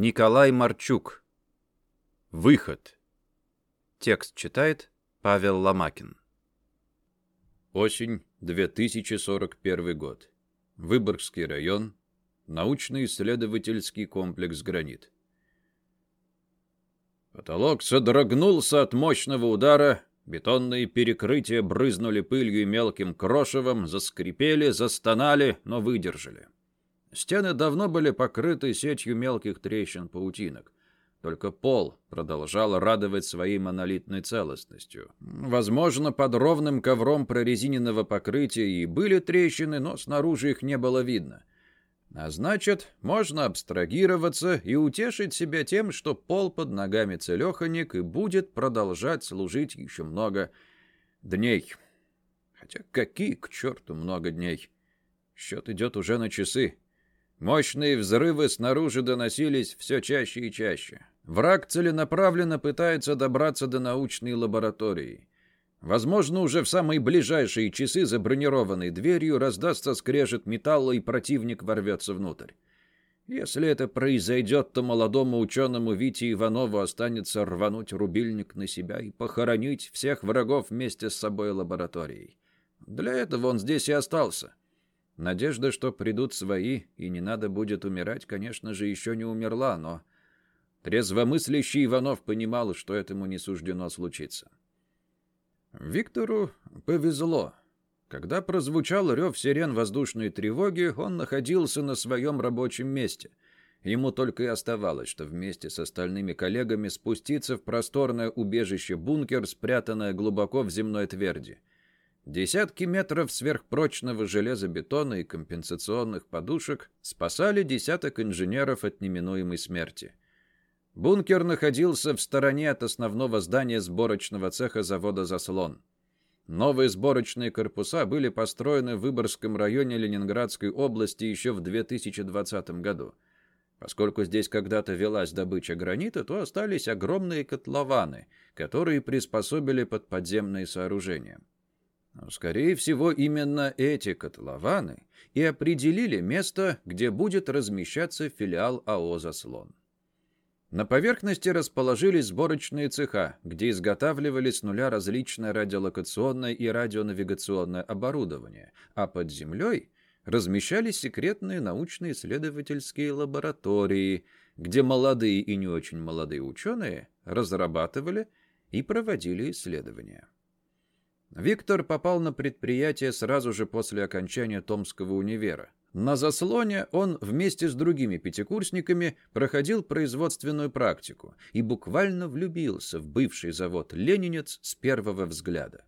Николай Марчук. Выход. Текст читает Павел Ломакин. Осень, 2041 год. Выборгский район. Научно-исследовательский комплекс «Гранит». Потолок содрогнулся от мощного удара, бетонные перекрытия брызнули пылью и мелким крошевом, заскрипели, застонали, но выдержали. Стены давно были покрыты сетью мелких трещин-паутинок. Только пол продолжал радовать своей монолитной целостностью. Возможно, под ровным ковром прорезиненного покрытия и были трещины, но снаружи их не было видно. А значит, можно абстрагироваться и утешить себя тем, что пол под ногами целеханик и будет продолжать служить еще много дней. Хотя какие, к черту, много дней? Счет идет уже на часы. Мощные взрывы снаружи доносились все чаще и чаще. Враг целенаправленно пытается добраться до научной лаборатории. Возможно, уже в самые ближайшие часы за бронированной дверью раздастся скрежет металла, и противник ворвется внутрь. Если это произойдет, то молодому ученому Вите Иванову останется рвануть рубильник на себя и похоронить всех врагов вместе с собой лабораторией. Для этого он здесь и остался. Надежда, что придут свои, и не надо будет умирать, конечно же, еще не умерла, но... Трезвомыслящий Иванов понимал, что этому не суждено случиться. Виктору повезло. Когда прозвучал рев сирен воздушной тревоги, он находился на своем рабочем месте. Ему только и оставалось, что вместе с остальными коллегами спуститься в просторное убежище-бункер, спрятанное глубоко в земной тверди. Десятки метров сверхпрочного железобетона и компенсационных подушек спасали десяток инженеров от неминуемой смерти. Бункер находился в стороне от основного здания сборочного цеха завода «Заслон». Новые сборочные корпуса были построены в Выборгском районе Ленинградской области еще в 2020 году. Поскольку здесь когда-то велась добыча гранита, то остались огромные котлованы, которые приспособили под подземные сооружения. Скорее всего, именно эти котлованы и определили место, где будет размещаться филиал АО «Заслон». На поверхности расположились сборочные цеха, где изготавливали с нуля различное радиолокационное и радионавигационное оборудование, а под землей размещались секретные научно-исследовательские лаборатории, где молодые и не очень молодые ученые разрабатывали и проводили исследования. Виктор попал на предприятие сразу же после окончания Томского универа. На заслоне он вместе с другими пятикурсниками проходил производственную практику и буквально влюбился в бывший завод «Ленинец» с первого взгляда.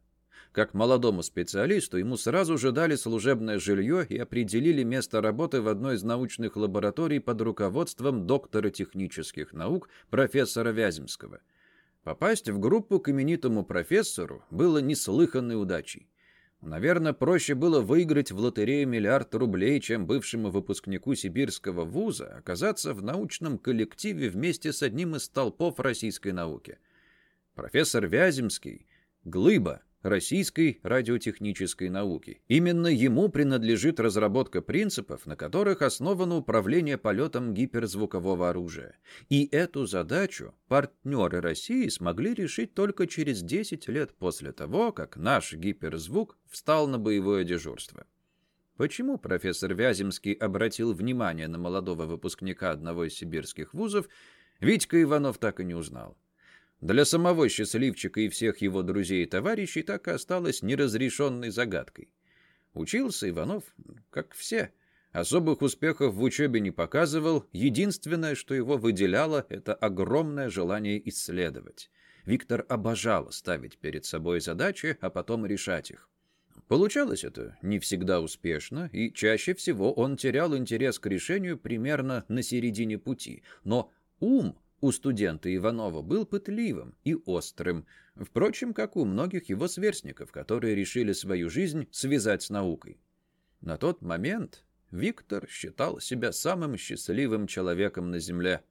Как молодому специалисту ему сразу же дали служебное жилье и определили место работы в одной из научных лабораторий под руководством доктора технических наук профессора Вяземского – Попасть в группу к именитому профессору было неслыханной удачей. Наверное, проще было выиграть в лотерею миллиард рублей, чем бывшему выпускнику сибирского вуза оказаться в научном коллективе вместе с одним из столпов российской науки. Профессор Вяземский — глыба, российской радиотехнической науки. Именно ему принадлежит разработка принципов, на которых основано управление полетом гиперзвукового оружия. И эту задачу партнеры России смогли решить только через 10 лет после того, как наш гиперзвук встал на боевое дежурство. Почему профессор Вяземский обратил внимание на молодого выпускника одного из сибирских вузов, Витька Иванов так и не узнал. Для самого счастливчика и всех его друзей и товарищей так и осталось неразрешенной загадкой. Учился Иванов, как все. Особых успехов в учебе не показывал. Единственное, что его выделяло, это огромное желание исследовать. Виктор обожал ставить перед собой задачи, а потом решать их. Получалось это не всегда успешно, и чаще всего он терял интерес к решению примерно на середине пути. Но ум у студента Иванова был пытливым и острым, впрочем, как у многих его сверстников, которые решили свою жизнь связать с наукой. На тот момент Виктор считал себя самым счастливым человеком на Земле.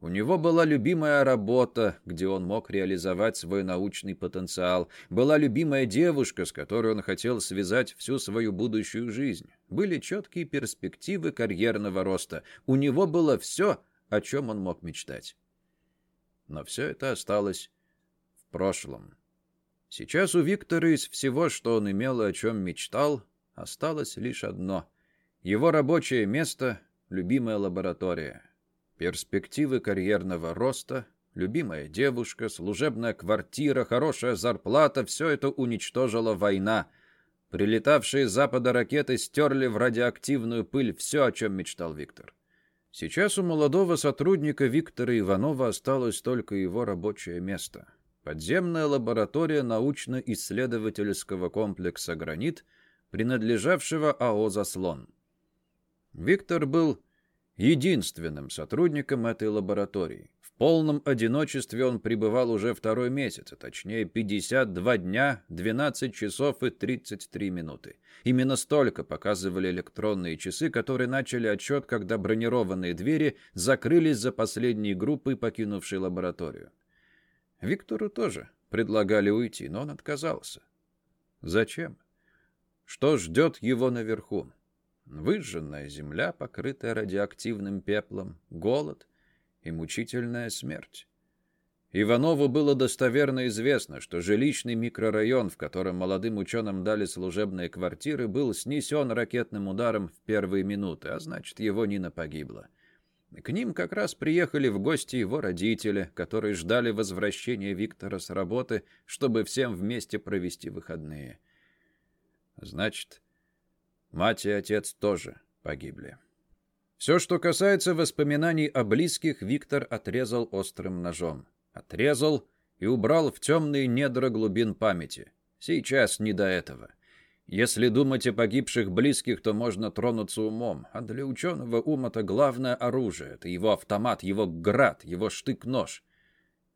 У него была любимая работа, где он мог реализовать свой научный потенциал. Была любимая девушка, с которой он хотел связать всю свою будущую жизнь. Были четкие перспективы карьерного роста. У него было все, о чем он мог мечтать. Но все это осталось в прошлом. Сейчас у Виктора из всего, что он имел и о чем мечтал, осталось лишь одно. Его рабочее место — любимая лаборатория. Перспективы карьерного роста, любимая девушка, служебная квартира, хорошая зарплата — все это уничтожила война. Прилетавшие с запада ракеты стерли в радиоактивную пыль все, о чем мечтал Виктор. Сейчас у молодого сотрудника Виктора Иванова осталось только его рабочее место. Подземная лаборатория научно-исследовательского комплекса «Гранит», принадлежавшего АО «Заслон». Виктор был единственным сотрудником этой лаборатории. Полном одиночестве он пребывал уже второй месяц, а точнее 52 дня, 12 часов и 33 минуты. Именно столько показывали электронные часы, которые начали отчет, когда бронированные двери закрылись за последней группой, покинувшей лабораторию. Виктору тоже предлагали уйти, но он отказался. Зачем? Что ждет его наверху? Выжженная земля, покрытая радиоактивным пеплом, голод и мучительная смерть. Иванову было достоверно известно, что жилищный микрорайон, в котором молодым ученым дали служебные квартиры, был снесен ракетным ударом в первые минуты, а значит, его Нина погибла. К ним как раз приехали в гости его родители, которые ждали возвращения Виктора с работы, чтобы всем вместе провести выходные. Значит, Мать и отец тоже погибли. Все, что касается воспоминаний о близких, Виктор отрезал острым ножом. Отрезал и убрал в темные недра глубин памяти. Сейчас не до этого. Если думать о погибших близких, то можно тронуться умом. А для ученого ум — это главное оружие. Это его автомат, его град, его штык-нож.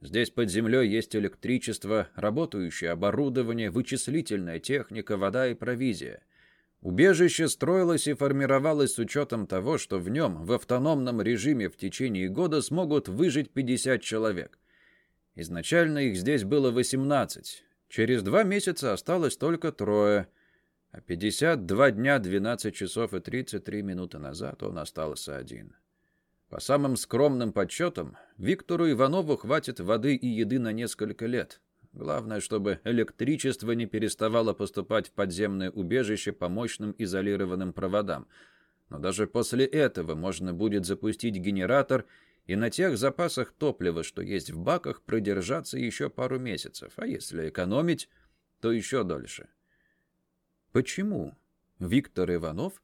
Здесь под землей есть электричество, работающее оборудование, вычислительная техника, вода и провизия. Убежище строилось и формировалось с учетом того, что в нем в автономном режиме в течение года смогут выжить 50 человек. Изначально их здесь было 18. Через два месяца осталось только трое. А 52 дня, 12 часов и 33 минуты назад он остался один. По самым скромным подсчетам, Виктору Иванову хватит воды и еды на несколько лет. Главное, чтобы электричество не переставало поступать в подземное убежище по мощным изолированным проводам. Но даже после этого можно будет запустить генератор и на тех запасах топлива, что есть в баках, продержаться еще пару месяцев, а если экономить, то еще дольше. Почему Виктор Иванов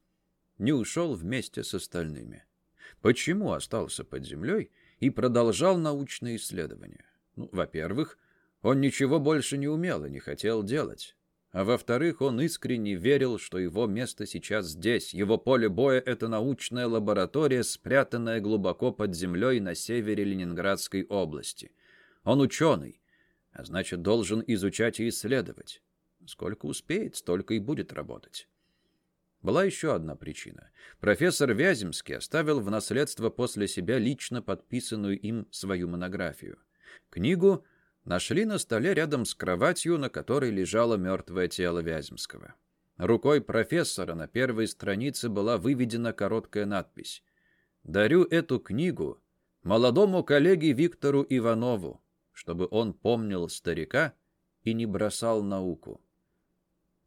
не ушел вместе с остальными? Почему остался под землей и продолжал научные исследования? Ну, во-первых, он ничего больше не умел и не хотел делать. А во-вторых, он искренне верил, что его место сейчас здесь. Его поле боя — это научная лаборатория, спрятанная глубоко под землей на севере Ленинградской области. Он ученый, а значит, должен изучать и исследовать. Сколько успеет, столько и будет работать. Была еще одна причина. Профессор Вяземский оставил в наследство после себя лично подписанную им свою монографию. Книгу нашли на столе рядом с кроватью, на которой лежало мертвое тело Вяземского. Рукой профессора на первой странице была выведена короткая надпись «Дарю эту книгу молодому коллеге Виктору Иванову, чтобы он помнил старика и не бросал науку».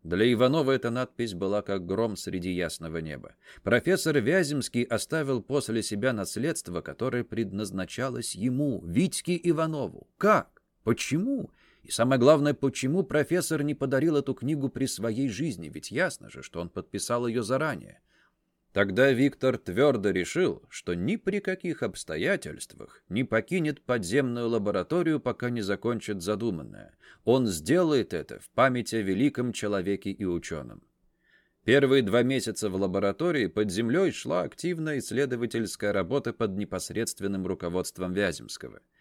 Для Иванова эта надпись была как гром среди ясного неба. Профессор Вяземский оставил после себя наследство, которое предназначалось ему, Витьке Иванову. Как? Почему? И самое главное, почему профессор не подарил эту книгу при своей жизни? Ведь ясно же, что он подписал ее заранее. Тогда Виктор твердо решил, что ни при каких обстоятельствах не покинет подземную лабораторию, пока не закончит задуманное. Он сделает это в память о великом человеке и ученом. Первые два месяца в лаборатории под землей шла активная исследовательская работа под непосредственным руководством Вяземского –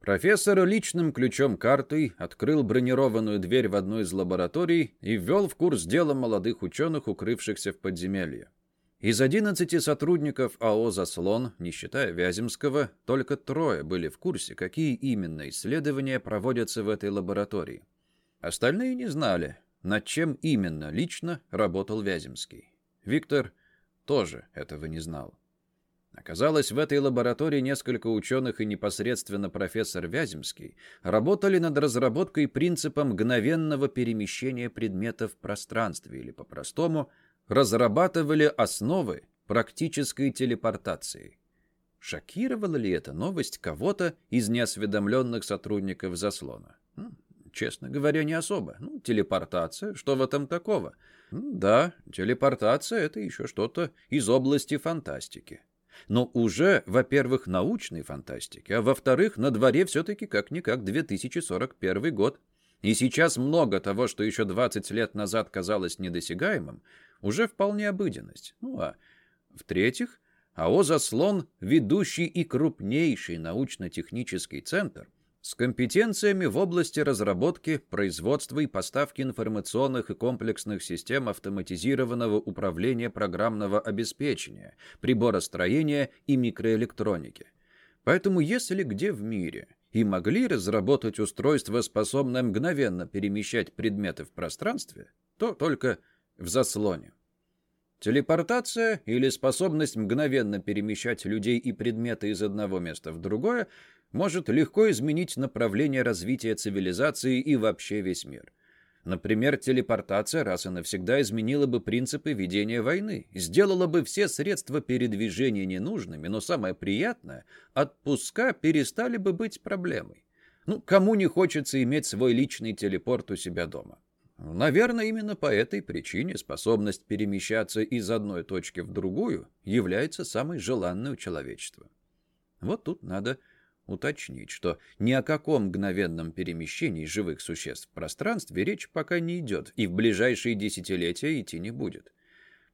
Профессор личным ключом-картой открыл бронированную дверь в одну из лабораторий и ввел в курс дела молодых ученых, укрывшихся в подземелье. Из 11 сотрудников АО «Заслон», не считая Вяземского, только трое были в курсе, какие именно исследования проводятся в этой лаборатории. Остальные не знали, над чем именно лично работал Вяземский. Виктор тоже этого не знал. Оказалось, в этой лаборатории несколько ученых и непосредственно профессор Вяземский работали над разработкой принципа мгновенного перемещения предметов в пространстве, или по-простому, разрабатывали основы практической телепортации. Шокировала ли эта новость кого-то из неосведомленных сотрудников заслона? Честно говоря, не особо. Ну, телепортация, что в этом такого? Да, телепортация — это еще что-то из области фантастики. Но уже, во-первых, научной фантастики, а во-вторых, на дворе все-таки как-никак 2041 год. И сейчас много того, что еще 20 лет назад казалось недосягаемым, уже вполне обыденность. Ну а в-третьих, АО «Заслон» — ведущий и крупнейший научно-технический центр — с компетенциями в области разработки, производства и поставки информационных и комплексных систем автоматизированного управления программного обеспечения, приборостроения и микроэлектроники. Поэтому если где в мире и могли разработать устройство, способное мгновенно перемещать предметы в пространстве, то только в заслоне. Телепортация или способность мгновенно перемещать людей и предметы из одного места в другое может легко изменить направление развития цивилизации и вообще весь мир. Например, телепортация раз и навсегда изменила бы принципы ведения войны, сделала бы все средства передвижения ненужными, но самое приятное — отпуска перестали бы быть проблемой. Ну, кому не хочется иметь свой личный телепорт у себя дома? Наверное, именно по этой причине способность перемещаться из одной точки в другую является самой желанной у человечества. Вот тут надо уточнить, что ни о каком мгновенном перемещении живых существ в пространстве речь пока не идет и в ближайшие десятилетия идти не будет.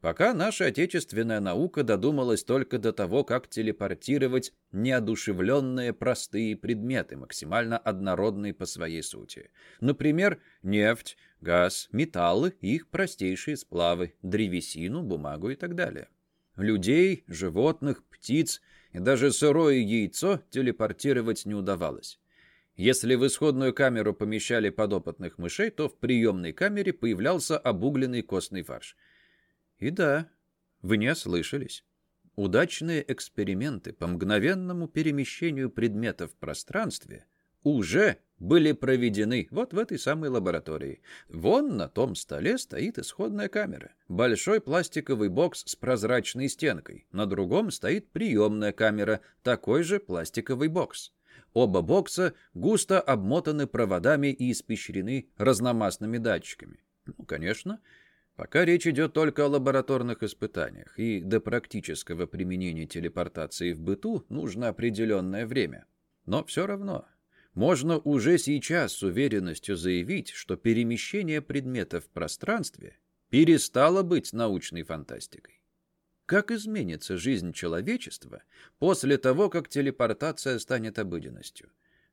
Пока наша отечественная наука додумалась только до того, как телепортировать неодушевленные простые предметы, максимально однородные по своей сути. Например, нефть, газ, металлы их простейшие сплавы, древесину, бумагу и так далее. Людей, животных, птиц – и даже сырое яйцо телепортировать не удавалось. Если в исходную камеру помещали подопытных мышей, то в приемной камере появлялся обугленный костный фарш. И да, вы не ослышались. Удачные эксперименты по мгновенному перемещению предметов в пространстве уже были проведены вот в этой самой лаборатории. Вон на том столе стоит исходная камера. Большой пластиковый бокс с прозрачной стенкой. На другом стоит приемная камера, такой же пластиковый бокс. Оба бокса густо обмотаны проводами и испещрены разномастными датчиками. Ну, конечно, пока речь идет только о лабораторных испытаниях, и до практического применения телепортации в быту нужно определенное время. Но все равно можно уже сейчас с уверенностью заявить, что перемещение предметов в пространстве перестало быть научной фантастикой. Как изменится жизнь человечества после того, как телепортация станет обыденностью?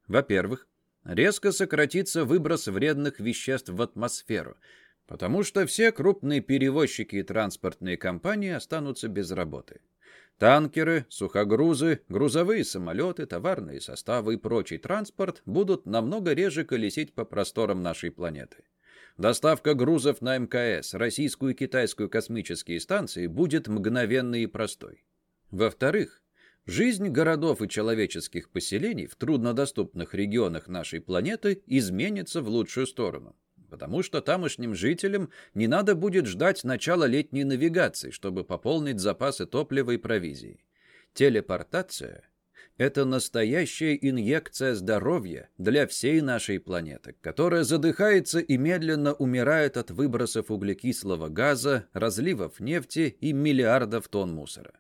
Во-первых, резко сократится выброс вредных веществ в атмосферу, потому что все крупные перевозчики и транспортные компании останутся без работы. Танкеры, сухогрузы, грузовые самолеты, товарные составы и прочий транспорт будут намного реже колесить по просторам нашей планеты. Доставка грузов на МКС, российскую и китайскую космические станции будет мгновенной и простой. Во-вторых, жизнь городов и человеческих поселений в труднодоступных регионах нашей планеты изменится в лучшую сторону потому что тамошним жителям не надо будет ждать начала летней навигации, чтобы пополнить запасы топлива и провизии. Телепортация – это настоящая инъекция здоровья для всей нашей планеты, которая задыхается и медленно умирает от выбросов углекислого газа, разливов нефти и миллиардов тонн мусора.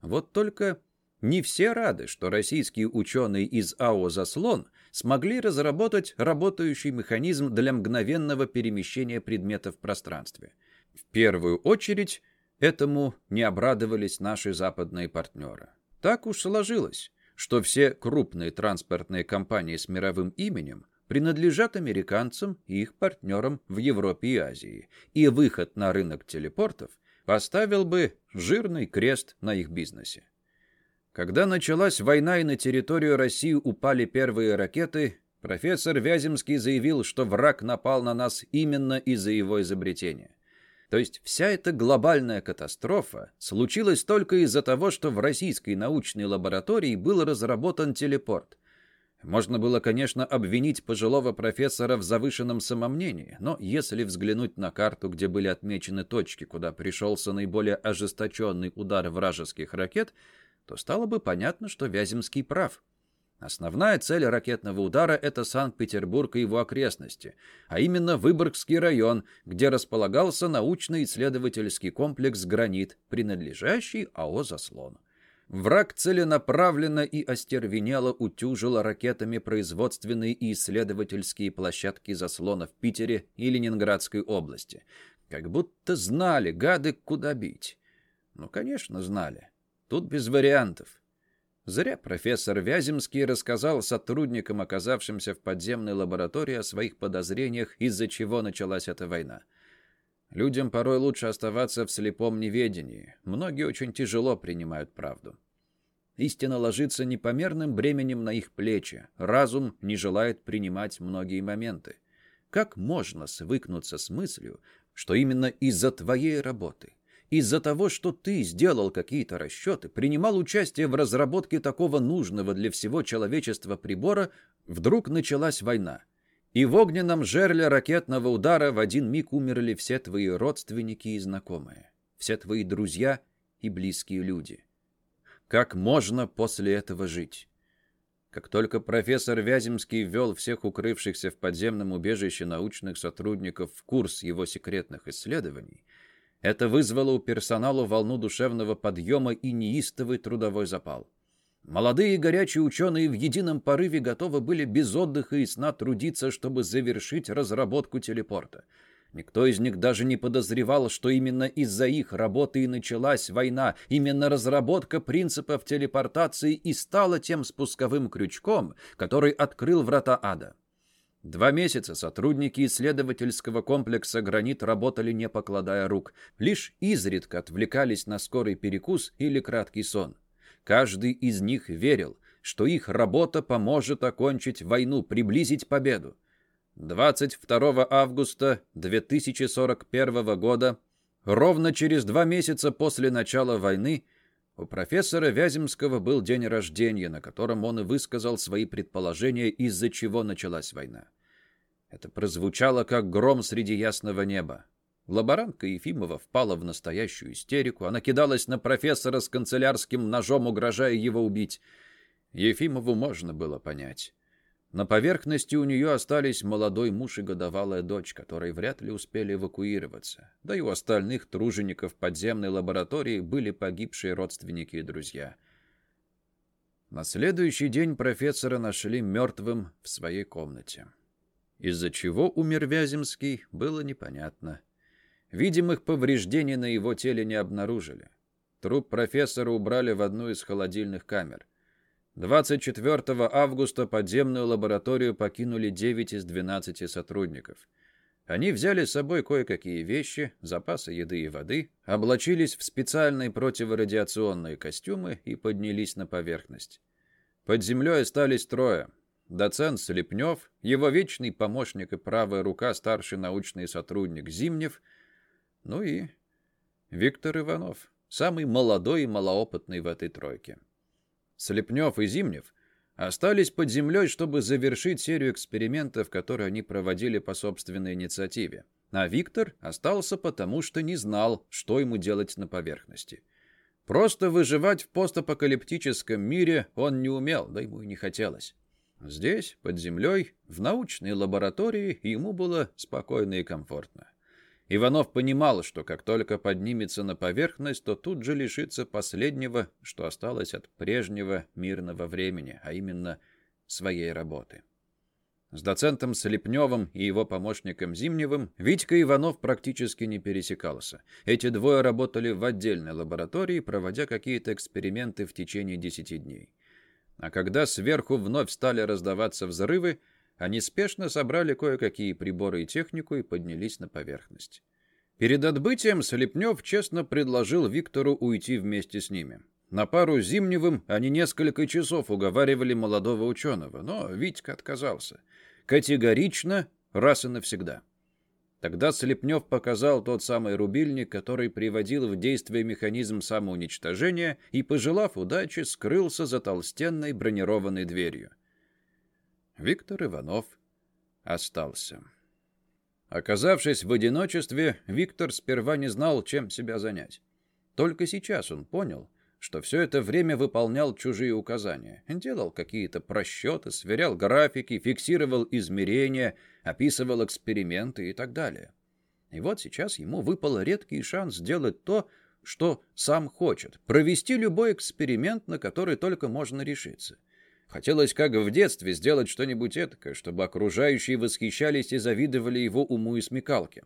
Вот только не все рады, что российские ученые из АО «Заслон» смогли разработать работающий механизм для мгновенного перемещения предметов в пространстве. В первую очередь этому не обрадовались наши западные партнеры. Так уж сложилось, что все крупные транспортные компании с мировым именем принадлежат американцам и их партнерам в Европе и Азии, и выход на рынок телепортов поставил бы жирный крест на их бизнесе. Когда началась война и на территорию России упали первые ракеты, профессор Вяземский заявил, что враг напал на нас именно из-за его изобретения. То есть вся эта глобальная катастрофа случилась только из-за того, что в российской научной лаборатории был разработан телепорт. Можно было, конечно, обвинить пожилого профессора в завышенном самомнении, но если взглянуть на карту, где были отмечены точки, куда пришелся наиболее ожесточенный удар вражеских ракет, то стало бы понятно, что Вяземский прав. Основная цель ракетного удара – это Санкт-Петербург и его окрестности, а именно Выборгский район, где располагался научно-исследовательский комплекс «Гранит», принадлежащий АО «Заслон». Враг целенаправленно и остервенело утюжил ракетами производственные и исследовательские площадки «Заслона» в Питере и Ленинградской области. Как будто знали, гады, куда бить. Ну, конечно, знали. Тут без вариантов. Зря профессор Вяземский рассказал сотрудникам, оказавшимся в подземной лаборатории, о своих подозрениях, из-за чего началась эта война. Людям порой лучше оставаться в слепом неведении. Многие очень тяжело принимают правду. Истина ложится непомерным бременем на их плечи. Разум не желает принимать многие моменты. Как можно свыкнуться с мыслью, что именно из-за твоей работы, из-за того, что ты сделал какие-то расчеты, принимал участие в разработке такого нужного для всего человечества прибора, вдруг началась война. И в огненном жерле ракетного удара в один миг умерли все твои родственники и знакомые, все твои друзья и близкие люди. Как можно после этого жить? Как только профессор Вяземский ввел всех укрывшихся в подземном убежище научных сотрудников в курс его секретных исследований, это вызвало у персонала волну душевного подъема и неистовый трудовой запал. Молодые горячие ученые в едином порыве готовы были без отдыха и сна трудиться, чтобы завершить разработку телепорта. Никто из них даже не подозревал, что именно из-за их работы и началась война. Именно разработка принципов телепортации и стала тем спусковым крючком, который открыл врата ада. Два месяца сотрудники исследовательского комплекса «Гранит» работали не покладая рук. Лишь изредка отвлекались на скорый перекус или краткий сон. Каждый из них верил, что их работа поможет окончить войну, приблизить победу. 22 августа 2041 года, ровно через два месяца после начала войны, у профессора Вяземского был день рождения, на котором он и высказал свои предположения, из-за чего началась война. Это прозвучало, как гром среди ясного неба. Лаборантка Ефимова впала в настоящую истерику. Она кидалась на профессора с канцелярским ножом, угрожая его убить. Ефимову можно было понять. На поверхности у нее остались молодой муж и годовалая дочь, которые вряд ли успели эвакуироваться. Да и у остальных тружеников подземной лаборатории были погибшие родственники и друзья. На следующий день профессора нашли мертвым в своей комнате. Из-за чего умер Вяземский, было непонятно. Видимых повреждений на его теле не обнаружили. Труп профессора убрали в одну из холодильных камер. 24 августа подземную лабораторию покинули 9 из 12 сотрудников. Они взяли с собой кое-какие вещи, запасы еды и воды, облачились в специальные противорадиационные костюмы и поднялись на поверхность. Под землей остались трое. Доцент Слепнев, его вечный помощник и правая рука старший научный сотрудник Зимнев, ну и Виктор Иванов, самый молодой и малоопытный в этой тройке. Слепнев и Зимнев остались под землей, чтобы завершить серию экспериментов, которые они проводили по собственной инициативе. А Виктор остался потому, что не знал, что ему делать на поверхности. Просто выживать в постапокалиптическом мире он не умел, да ему и не хотелось. Здесь, под землей, в научной лаборатории, ему было спокойно и комфортно. Иванов понимал, что как только поднимется на поверхность, то тут же лишится последнего, что осталось от прежнего мирного времени, а именно своей работы. С доцентом Слепневым и его помощником Зимневым Витька Иванов практически не пересекался. Эти двое работали в отдельной лаборатории, проводя какие-то эксперименты в течение десяти дней. А когда сверху вновь стали раздаваться взрывы, они спешно собрали кое-какие приборы и технику и поднялись на поверхность. Перед отбытием Слепнев честно предложил Виктору уйти вместе с ними. На пару Зимневым они несколько часов уговаривали молодого ученого, но Витька отказался. Категорично, раз и навсегда. Тогда Слепнев показал тот самый рубильник, который приводил в действие механизм самоуничтожения и, пожелав удачи, скрылся за толстенной бронированной дверью. Виктор Иванов остался. Оказавшись в одиночестве, Виктор сперва не знал, чем себя занять. Только сейчас он понял, что все это время выполнял чужие указания. Делал какие-то просчеты, сверял графики, фиксировал измерения, описывал эксперименты и так далее. И вот сейчас ему выпал редкий шанс сделать то, что сам хочет, провести любой эксперимент, на который только можно решиться. Хотелось, как в детстве, сделать что-нибудь этакое, чтобы окружающие восхищались и завидовали его уму и смекалке.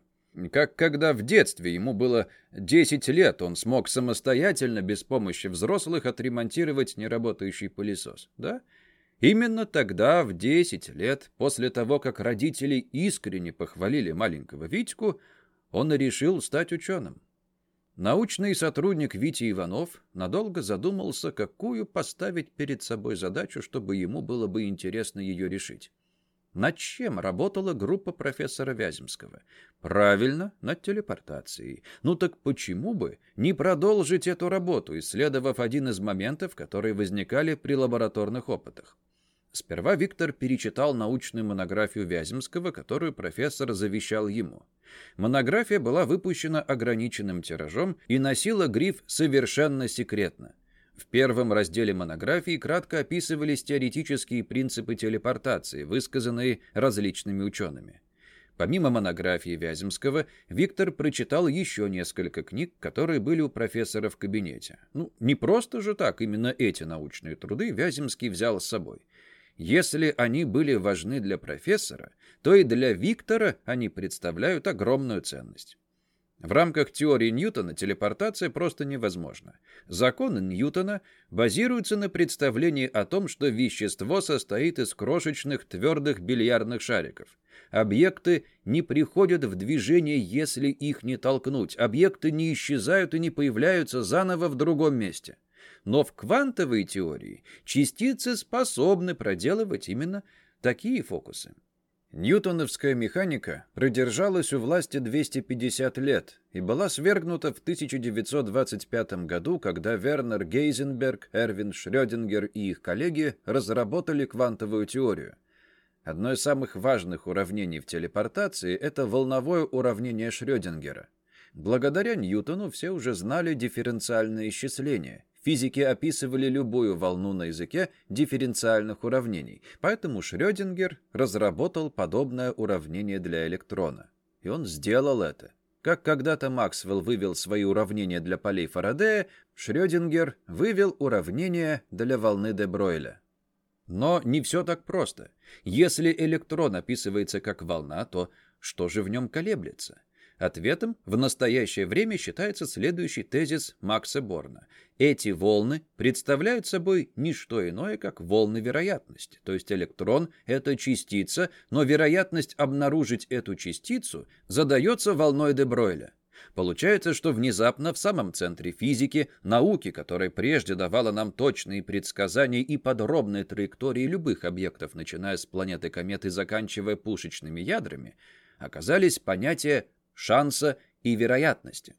Как когда в детстве ему было 10 лет, он смог самостоятельно, без помощи взрослых, отремонтировать неработающий пылесос. Да? Именно тогда, в 10 лет, после того, как родители искренне похвалили маленького Витьку, он решил стать ученым. Научный сотрудник Витя Иванов надолго задумался, какую поставить перед собой задачу, чтобы ему было бы интересно ее решить. Над чем работала группа профессора Вяземского? Правильно, над телепортацией. Ну так почему бы не продолжить эту работу, исследовав один из моментов, которые возникали при лабораторных опытах? Сперва Виктор перечитал научную монографию Вяземского, которую профессор завещал ему. Монография была выпущена ограниченным тиражом и носила гриф «Совершенно секретно». В первом разделе монографии кратко описывались теоретические принципы телепортации, высказанные различными учеными. Помимо монографии Вяземского, Виктор прочитал еще несколько книг, которые были у профессора в кабинете. Ну, не просто же так именно эти научные труды Вяземский взял с собой. Если они были важны для профессора, то и для Виктора они представляют огромную ценность. В рамках теории Ньютона телепортация просто невозможна. Законы Ньютона базируются на представлении о том, что вещество состоит из крошечных твердых бильярдных шариков. Объекты не приходят в движение, если их не толкнуть. Объекты не исчезают и не появляются заново в другом месте. Но в квантовой теории частицы способны проделывать именно такие фокусы. Ньютоновская механика продержалась у власти 250 лет и была свергнута в 1925 году, когда Вернер Гейзенберг, Эрвин Шрёдингер и их коллеги разработали квантовую теорию. Одно из самых важных уравнений в телепортации – это волновое уравнение Шрёдингера. Благодаря Ньютону все уже знали дифференциальное исчисление – Физики описывали любую волну на языке дифференциальных уравнений, поэтому Шрёдингер разработал подобное уравнение для электрона. И он сделал это. Как когда-то Максвелл вывел свои уравнения для полей Фарадея, Шрёдингер вывел уравнение для волны де Бройля. Но не все так просто. Если электрон описывается как волна, то что же в нем колеблется? Ответом в настоящее время считается следующий тезис Макса Борна. Эти волны представляют собой не что иное, как волны вероятности. То есть электрон — это частица, но вероятность обнаружить эту частицу задается волной де Бройля. Получается, что внезапно в самом центре физики, науки, которая прежде давала нам точные предсказания и подробные траектории любых объектов, начиная с планеты кометы и заканчивая пушечными ядрами, оказались понятия шанса и вероятности.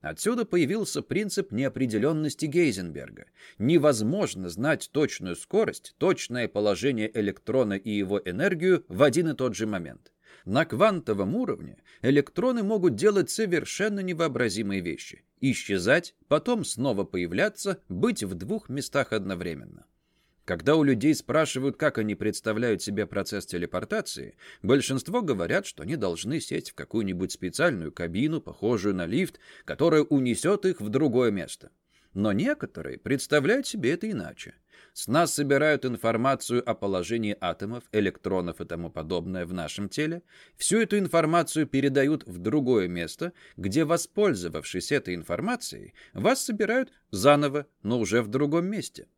Отсюда появился принцип неопределенности Гейзенберга. Невозможно знать точную скорость, точное положение электрона и его энергию в один и тот же момент. На квантовом уровне электроны могут делать совершенно невообразимые вещи. Исчезать, потом снова появляться, быть в двух местах одновременно. Когда у людей спрашивают, как они представляют себе процесс телепортации, большинство говорят, что они должны сесть в какую-нибудь специальную кабину, похожую на лифт, которая унесет их в другое место. Но некоторые представляют себе это иначе. С нас собирают информацию о положении атомов, электронов и тому подобное в нашем теле. Всю эту информацию передают в другое место, где, воспользовавшись этой информацией, вас собирают заново, но уже в другом месте.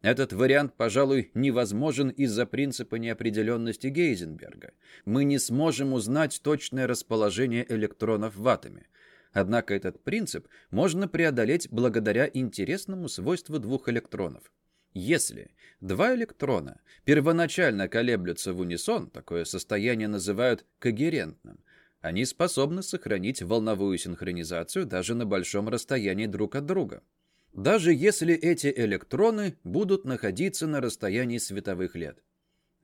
Этот вариант, пожалуй, невозможен из-за принципа неопределенности Гейзенберга. Мы не сможем узнать точное расположение электронов в атоме. Однако этот принцип можно преодолеть благодаря интересному свойству двух электронов. Если два электрона первоначально колеблются в унисон, такое состояние называют когерентным, Они способны сохранить волновую синхронизацию даже на большом расстоянии друг от друга. Даже если эти электроны будут находиться на расстоянии световых лет.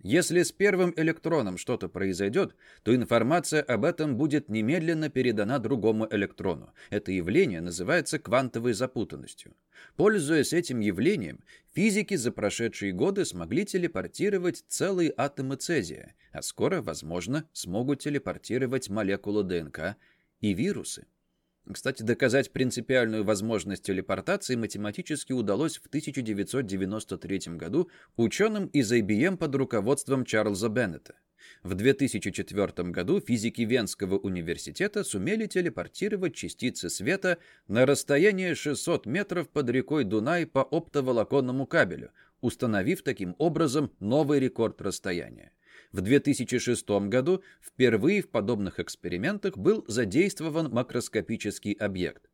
Если с первым электроном что-то произойдет, то информация об этом будет немедленно передана другому электрону. Это явление называется квантовой запутанностью. Пользуясь этим явлением, физики за прошедшие годы смогли телепортировать целые атомы цезия, а скоро, возможно, смогут телепортировать молекулы ДНК и вирусы. Кстати, доказать принципиальную возможность телепортации математически удалось в 1993 году ученым из IBM под руководством Чарльза Беннета. В 2004 году физики Венского университета сумели телепортировать частицы света на расстояние 600 метров под рекой Дунай по оптоволоконному кабелю, установив таким образом новый рекорд расстояния. В 2006 году впервые в подобных экспериментах был задействован макроскопический объект.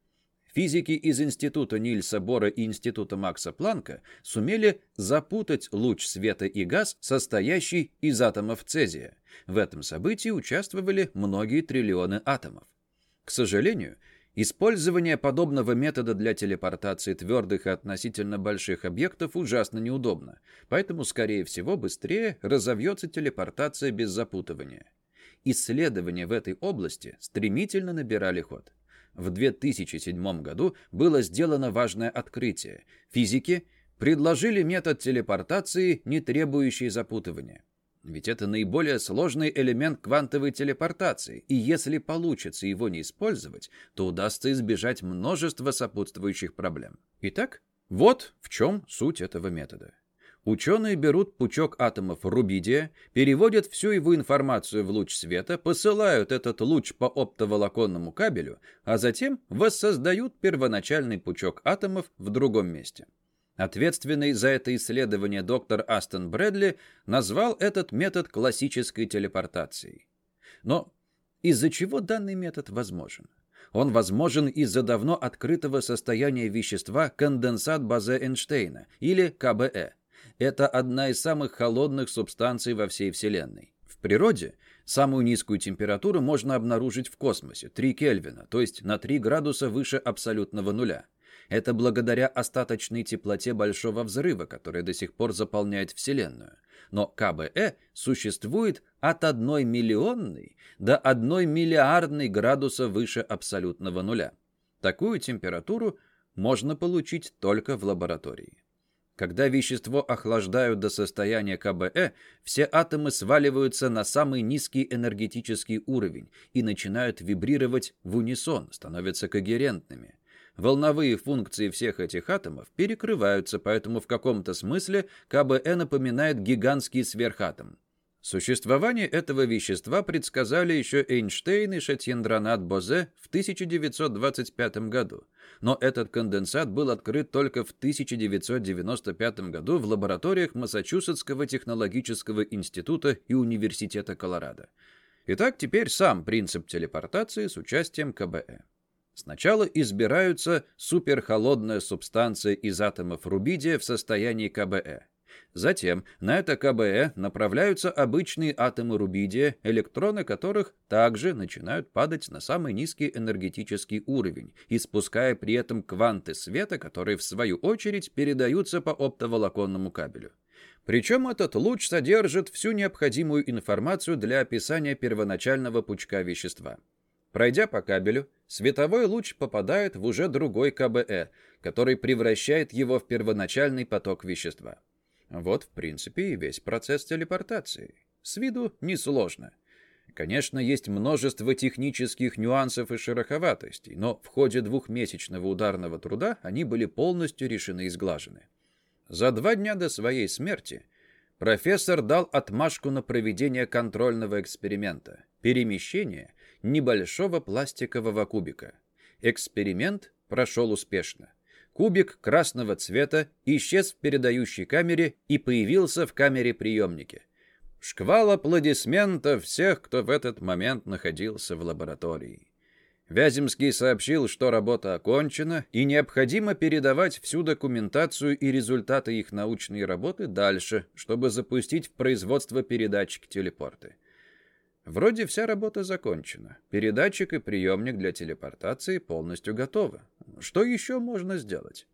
Физики из Института Нильса Бора и Института Макса Планка сумели запутать луч света и газ, состоящий из атомов цезия. В этом событии участвовали многие триллионы атомов. К сожалению, Использование подобного метода для телепортации твердых и относительно больших объектов ужасно неудобно, поэтому, скорее всего, быстрее разовьется телепортация без запутывания. Исследования в этой области стремительно набирали ход. В 2007 году было сделано важное открытие. Физики предложили метод телепортации, не требующий запутывания. Ведь это наиболее сложный элемент квантовой телепортации, и если получится его не использовать, то удастся избежать множества сопутствующих проблем. Итак, вот в чем суть этого метода. Ученые берут пучок атомов рубидия, переводят всю его информацию в луч света, посылают этот луч по оптоволоконному кабелю, а затем воссоздают первоначальный пучок атомов в другом месте. Ответственный за это исследование доктор Астон Брэдли назвал этот метод классической телепортацией. Но из-за чего данный метод возможен? Он возможен из-за давно открытого состояния вещества конденсат Базе Эйнштейна, или КБЭ. Это одна из самых холодных субстанций во всей Вселенной. В природе самую низкую температуру можно обнаружить в космосе – 3 Кельвина, то есть на 3 градуса выше абсолютного нуля – это благодаря остаточной теплоте Большого Взрыва, которая до сих пор заполняет Вселенную. Но КБЭ существует от одной миллионной до одной миллиардной градуса выше абсолютного нуля. Такую температуру можно получить только в лаборатории. Когда вещество охлаждают до состояния КБЭ, все атомы сваливаются на самый низкий энергетический уровень и начинают вибрировать в унисон, становятся когерентными. Волновые функции всех этих атомов перекрываются, поэтому в каком-то смысле КБЭ напоминает гигантский сверхатом. Существование этого вещества предсказали еще Эйнштейн и Шатьендранат Бозе в 1925 году, но этот конденсат был открыт только в 1995 году в лабораториях Массачусетского технологического института и Университета Колорадо. Итак, теперь сам принцип телепортации с участием КБЭ. Сначала избираются суперхолодная субстанция из атомов рубидия в состоянии КБЭ. Затем на это КБЭ направляются обычные атомы рубидия, электроны которых также начинают падать на самый низкий энергетический уровень, испуская при этом кванты света, которые в свою очередь передаются по оптоволоконному кабелю. Причем этот луч содержит всю необходимую информацию для описания первоначального пучка вещества. Пройдя по кабелю, световой луч попадает в уже другой КБЭ, который превращает его в первоначальный поток вещества. Вот, в принципе, и весь процесс телепортации. С виду несложно. Конечно, есть множество технических нюансов и шероховатостей, но в ходе двухмесячного ударного труда они были полностью решены и сглажены. За два дня до своей смерти профессор дал отмашку на проведение контрольного эксперимента – перемещение небольшого пластикового кубика. Эксперимент прошел успешно. Кубик красного цвета исчез в передающей камере и появился в камере приемники. Шквал аплодисментов всех, кто в этот момент находился в лаборатории. Вяземский сообщил, что работа окончена, и необходимо передавать всю документацию и результаты их научной работы дальше, чтобы запустить в производство передатчик телепорты. Вроде вся работа закончена. Передатчик и приемник для телепортации полностью готовы. Что еще можно сделать?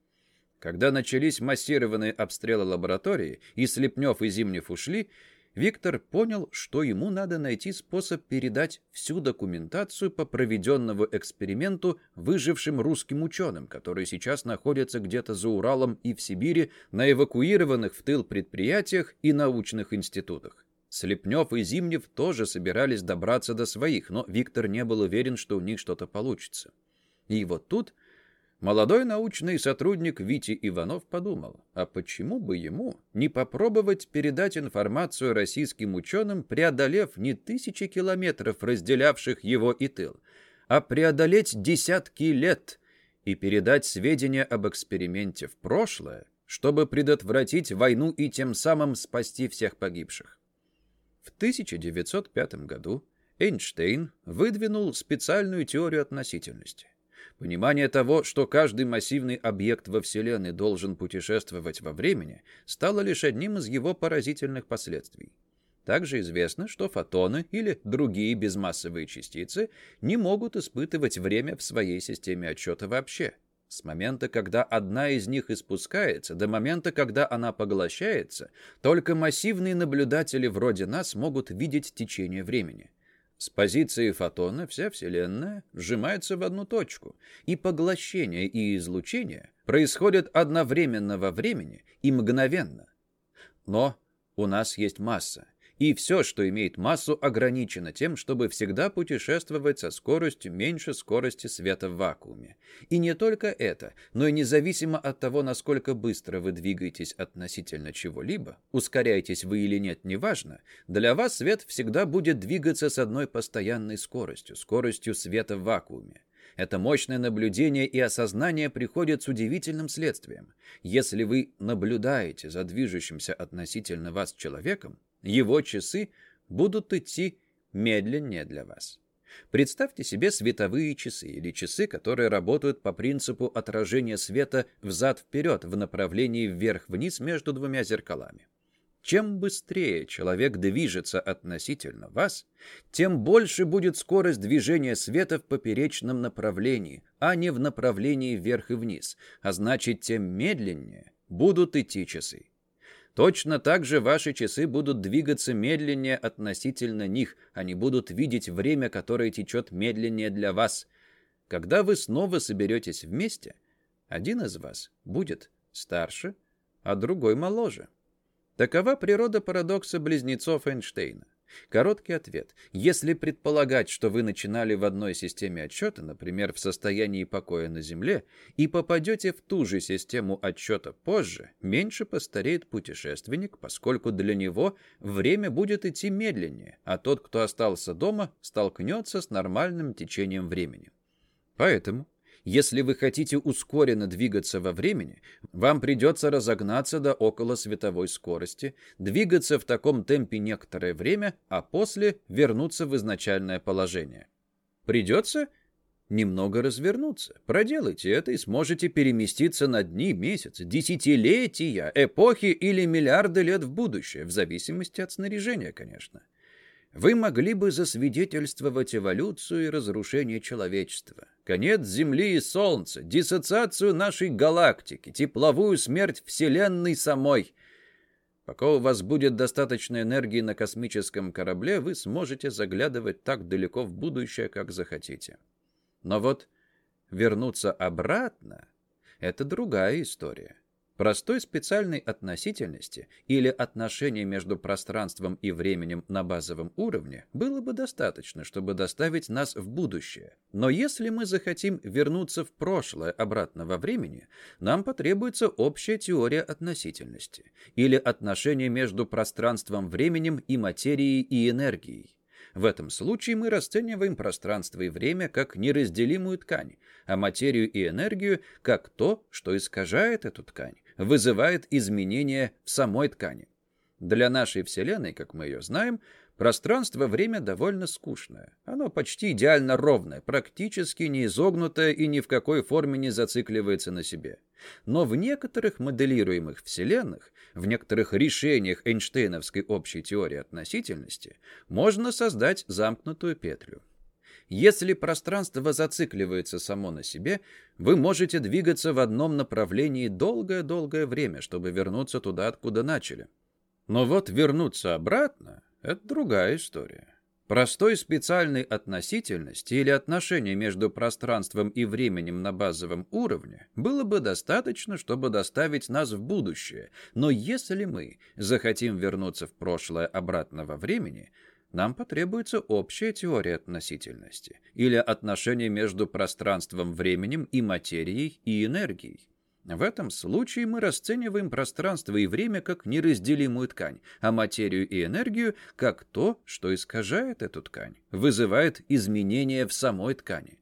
Когда начались массированные обстрелы лаборатории, и Слепнев и Зимнев ушли, Виктор понял, что ему надо найти способ передать всю документацию по проведенному эксперименту выжившим русским ученым, которые сейчас находятся где-то за Уралом и в Сибири на эвакуированных в тыл предприятиях и научных институтах. Слепнев и Зимнев тоже собирались добраться до своих, но Виктор не был уверен, что у них что-то получится. И вот тут Молодой научный сотрудник Вити Иванов подумал, а почему бы ему не попробовать передать информацию российским ученым, преодолев не тысячи километров, разделявших его и тыл, а преодолеть десятки лет и передать сведения об эксперименте в прошлое, чтобы предотвратить войну и тем самым спасти всех погибших. В 1905 году Эйнштейн выдвинул специальную теорию относительности. Понимание того, что каждый массивный объект во Вселенной должен путешествовать во времени, стало лишь одним из его поразительных последствий. Также известно, что фотоны или другие безмассовые частицы не могут испытывать время в своей системе отчета вообще. С момента, когда одна из них испускается, до момента, когда она поглощается, только массивные наблюдатели вроде нас могут видеть течение времени. С позиции фотона вся Вселенная сжимается в одну точку, и поглощение и излучение происходят одновременно во времени и мгновенно. Но у нас есть масса, и все, что имеет массу, ограничено тем, чтобы всегда путешествовать со скоростью меньше скорости света в вакууме. И не только это, но и независимо от того, насколько быстро вы двигаетесь относительно чего-либо, ускоряетесь вы или нет, неважно, для вас свет всегда будет двигаться с одной постоянной скоростью, скоростью света в вакууме. Это мощное наблюдение и осознание приходит с удивительным следствием. Если вы наблюдаете за движущимся относительно вас человеком, его часы будут идти медленнее для вас. Представьте себе световые часы или часы, которые работают по принципу отражения света взад-вперед в направлении вверх-вниз между двумя зеркалами. Чем быстрее человек движется относительно вас, тем больше будет скорость движения света в поперечном направлении, а не в направлении вверх и вниз, а значит, тем медленнее будут идти часы. Точно так же ваши часы будут двигаться медленнее относительно них, они будут видеть время, которое течет медленнее для вас. Когда вы снова соберетесь вместе, один из вас будет старше, а другой моложе. Такова природа парадокса близнецов Эйнштейна. Короткий ответ. Если предполагать, что вы начинали в одной системе отчета, например, в состоянии покоя на Земле, и попадете в ту же систему отчета позже, меньше постареет путешественник, поскольку для него время будет идти медленнее, а тот, кто остался дома, столкнется с нормальным течением времени. Поэтому если вы хотите ускоренно двигаться во времени, вам придется разогнаться до около световой скорости, двигаться в таком темпе некоторое время, а после вернуться в изначальное положение. Придется немного развернуться. Проделайте это и сможете переместиться на дни, месяцы, десятилетия, эпохи или миллиарды лет в будущее, в зависимости от снаряжения, конечно вы могли бы засвидетельствовать эволюцию и разрушение человечества, конец Земли и Солнца, диссоциацию нашей галактики, тепловую смерть Вселенной самой. Пока у вас будет достаточно энергии на космическом корабле, вы сможете заглядывать так далеко в будущее, как захотите. Но вот вернуться обратно — это другая история. Простой специальной относительности или отношения между пространством и временем на базовом уровне было бы достаточно, чтобы доставить нас в будущее. Но если мы захотим вернуться в прошлое обратно во времени, нам потребуется общая теория относительности или отношение между пространством, временем и материей и энергией. В этом случае мы расцениваем пространство и время как неразделимую ткань, а материю и энергию как то, что искажает эту ткань вызывает изменения в самой ткани. Для нашей Вселенной, как мы ее знаем, пространство-время довольно скучное. Оно почти идеально ровное, практически не изогнутое и ни в какой форме не зацикливается на себе. Но в некоторых моделируемых Вселенных, в некоторых решениях Эйнштейновской общей теории относительности, можно создать замкнутую петлю. Если пространство зацикливается само на себе, вы можете двигаться в одном направлении долгое-долгое время, чтобы вернуться туда, откуда начали. Но вот вернуться обратно — это другая история. Простой специальной относительности или отношения между пространством и временем на базовом уровне было бы достаточно, чтобы доставить нас в будущее. Но если мы захотим вернуться в прошлое обратного времени, нам потребуется общая теория относительности или отношение между пространством, временем и материей и энергией. В этом случае мы расцениваем пространство и время как неразделимую ткань, а материю и энергию как то, что искажает эту ткань, вызывает изменения в самой ткани.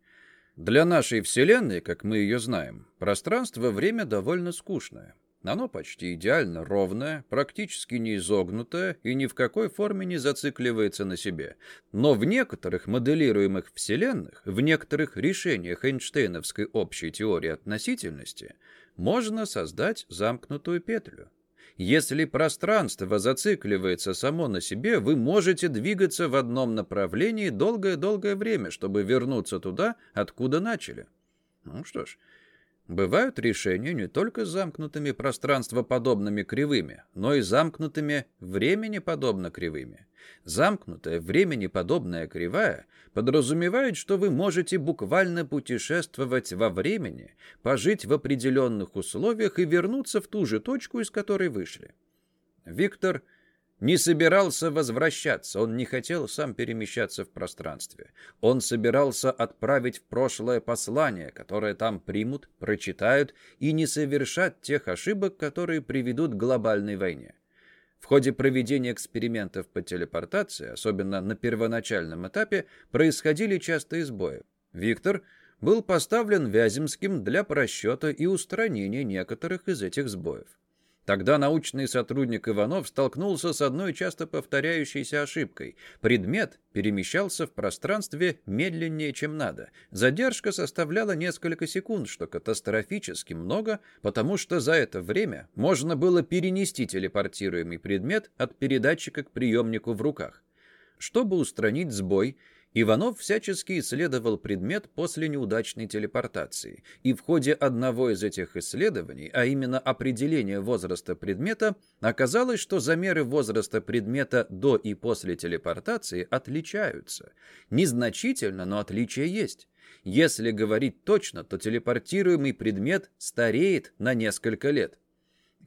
Для нашей Вселенной, как мы ее знаем, пространство-время довольно скучное. Оно почти идеально ровное, практически не изогнутое и ни в какой форме не зацикливается на себе. Но в некоторых моделируемых вселенных, в некоторых решениях Эйнштейновской общей теории относительности – можно создать замкнутую петлю. Если пространство зацикливается само на себе, вы можете двигаться в одном направлении долгое-долгое время, чтобы вернуться туда, откуда начали. Ну что ж, Бывают решения не только замкнутыми пространствоподобными кривыми, но и замкнутыми времени-подобно кривыми. Замкнутая времени-подобная кривая подразумевает, что вы можете буквально путешествовать во времени, пожить в определенных условиях и вернуться в ту же точку, из которой вышли. Виктор – не собирался возвращаться, он не хотел сам перемещаться в пространстве. Он собирался отправить в прошлое послание, которое там примут, прочитают и не совершат тех ошибок, которые приведут к глобальной войне. В ходе проведения экспериментов по телепортации, особенно на первоначальном этапе, происходили частые сбои. Виктор был поставлен Вяземским для просчета и устранения некоторых из этих сбоев. Тогда научный сотрудник Иванов столкнулся с одной часто повторяющейся ошибкой. Предмет перемещался в пространстве медленнее, чем надо. Задержка составляла несколько секунд, что катастрофически много, потому что за это время можно было перенести телепортируемый предмет от передатчика к приемнику в руках. Чтобы устранить сбой, Иванов всячески исследовал предмет после неудачной телепортации, и в ходе одного из этих исследований, а именно определения возраста предмета, оказалось, что замеры возраста предмета до и после телепортации отличаются. Незначительно, но отличие есть. Если говорить точно, то телепортируемый предмет стареет на несколько лет.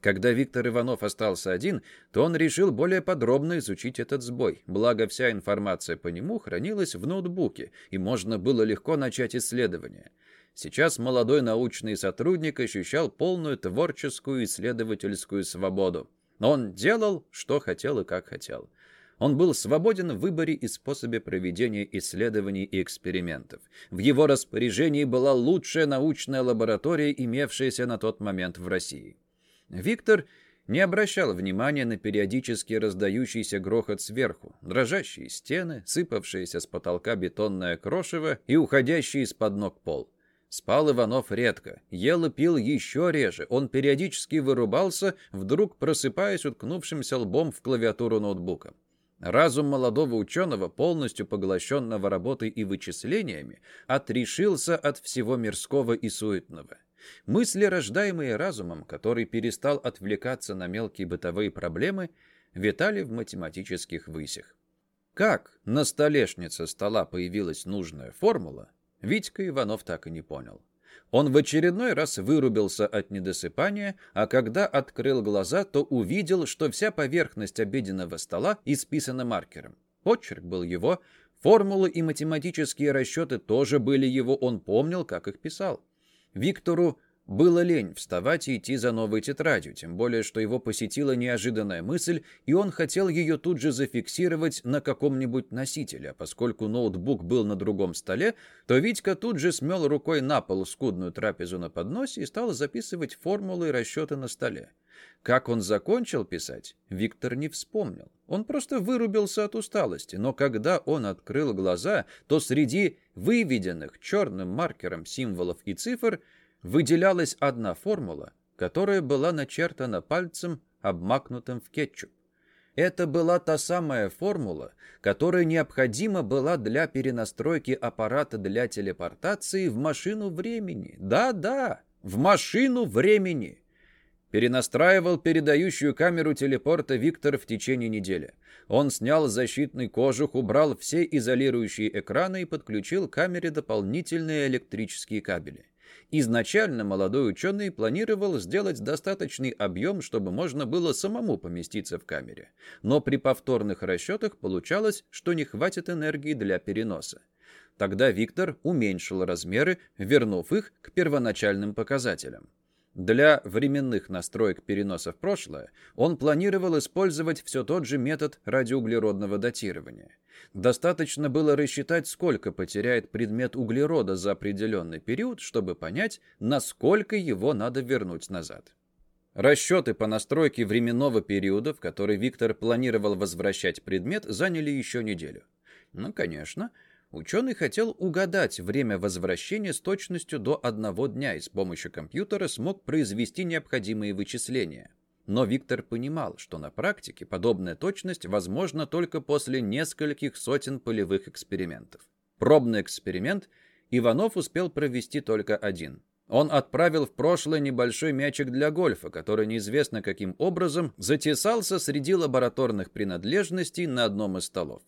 Когда Виктор Иванов остался один, то он решил более подробно изучить этот сбой, благо вся информация по нему хранилась в ноутбуке, и можно было легко начать исследование. Сейчас молодой научный сотрудник ощущал полную творческую исследовательскую свободу. Он делал, что хотел и как хотел. Он был свободен в выборе и способе проведения исследований и экспериментов. В его распоряжении была лучшая научная лаборатория, имевшаяся на тот момент в России. Виктор не обращал внимания на периодически раздающийся грохот сверху, дрожащие стены, сыпавшиеся с потолка бетонное крошево и уходящий из-под ног пол. Спал Иванов редко, ел и пил еще реже. Он периодически вырубался, вдруг просыпаясь уткнувшимся лбом в клавиатуру ноутбука. Разум молодого ученого, полностью поглощенного работой и вычислениями, отрешился от всего мирского и суетного. Мысли, рождаемые разумом, который перестал отвлекаться на мелкие бытовые проблемы, витали в математических высях. Как на столешнице стола появилась нужная формула, Витька Иванов так и не понял. Он в очередной раз вырубился от недосыпания, а когда открыл глаза, то увидел, что вся поверхность обеденного стола исписана маркером. Почерк был его, формулы и математические расчеты тоже были его, он помнил, как их писал. Виктору было лень вставать и идти за новой тетрадью, тем более, что его посетила неожиданная мысль, и он хотел ее тут же зафиксировать на каком-нибудь носителе, а поскольку ноутбук был на другом столе, то Витька тут же смел рукой на пол скудную трапезу на подносе и стал записывать формулы и расчеты на столе. Как он закончил писать, Виктор не вспомнил. Он просто вырубился от усталости, но когда он открыл глаза, то среди выведенных черным маркером символов и цифр выделялась одна формула, которая была начертана пальцем, обмакнутым в кетчуп. Это была та самая формула, которая необходима была для перенастройки аппарата для телепортации в машину времени. Да-да, в машину времени. Перенастраивал передающую камеру телепорта Виктор в течение недели. Он снял защитный кожух, убрал все изолирующие экраны и подключил к камере дополнительные электрические кабели. Изначально молодой ученый планировал сделать достаточный объем, чтобы можно было самому поместиться в камере. Но при повторных расчетах получалось, что не хватит энергии для переноса. Тогда Виктор уменьшил размеры, вернув их к первоначальным показателям. Для временных настроек переноса в прошлое он планировал использовать все тот же метод радиоуглеродного датирования. Достаточно было рассчитать, сколько потеряет предмет углерода за определенный период, чтобы понять, насколько его надо вернуть назад. Расчеты по настройке временного периода, в который Виктор планировал возвращать предмет, заняли еще неделю. Ну, конечно, Ученый хотел угадать время возвращения с точностью до одного дня и с помощью компьютера смог произвести необходимые вычисления. Но Виктор понимал, что на практике подобная точность возможна только после нескольких сотен полевых экспериментов. Пробный эксперимент Иванов успел провести только один. Он отправил в прошлое небольшой мячик для гольфа, который неизвестно каким образом затесался среди лабораторных принадлежностей на одном из столов.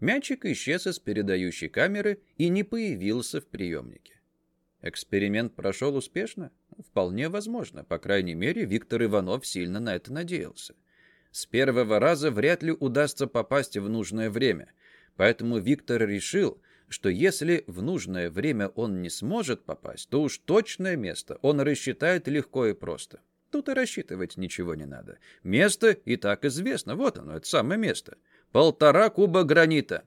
Мячик исчез из передающей камеры и не появился в приемнике. Эксперимент прошел успешно? Вполне возможно. По крайней мере, Виктор Иванов сильно на это надеялся. С первого раза вряд ли удастся попасть в нужное время. Поэтому Виктор решил, что если в нужное время он не сможет попасть, то уж точное место он рассчитает легко и просто. Тут и рассчитывать ничего не надо. Место и так известно. Вот оно, это самое место полтора куба гранита.